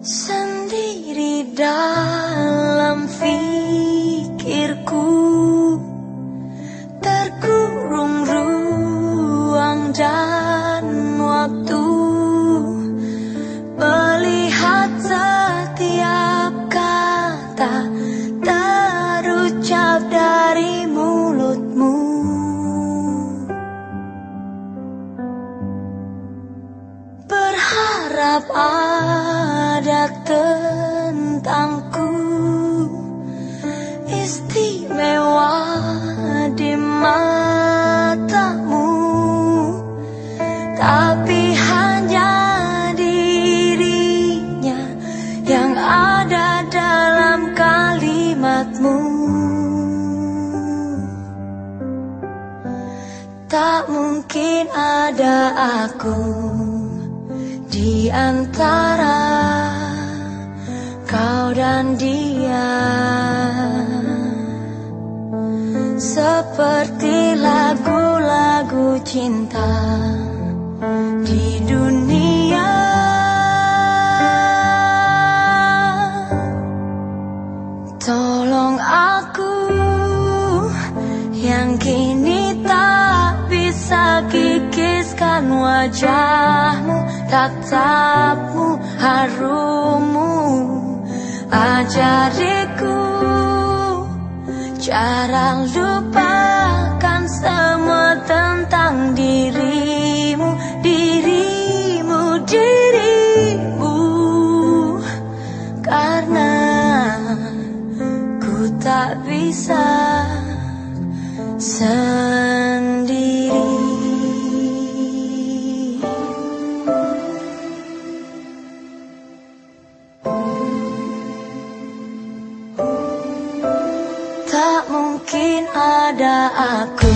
sendiri dah. Berharap ada tentangku. Istimewa di matamu. Tapi hanya dirinya Yang ada dalam kalimatmu. Tak mungkin ada aku di antara kau dan dia Seperti lagu-lagu cinta di dunia. Tolong aku yang kini tak kikiskan wajahmu tatapmu harummu ajariku cara lupakan semua tentang dirimu dirimu dirimu. Karena ku tak bisa sendiri mungkin ada aku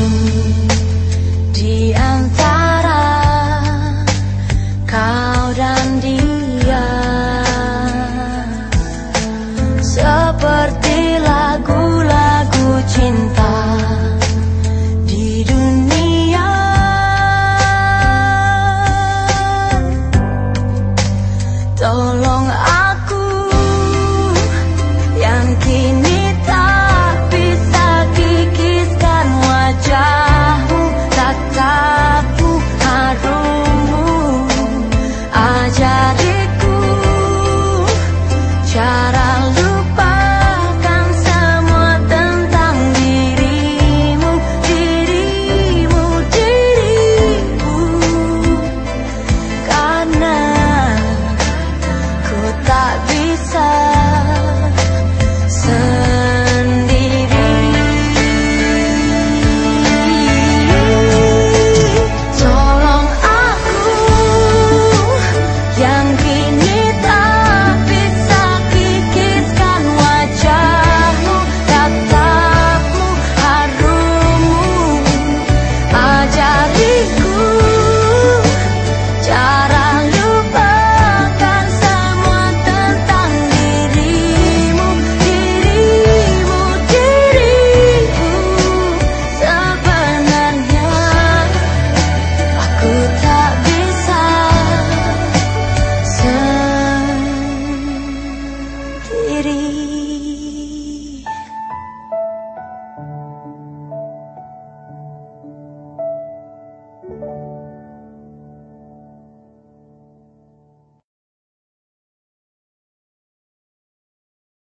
sendiri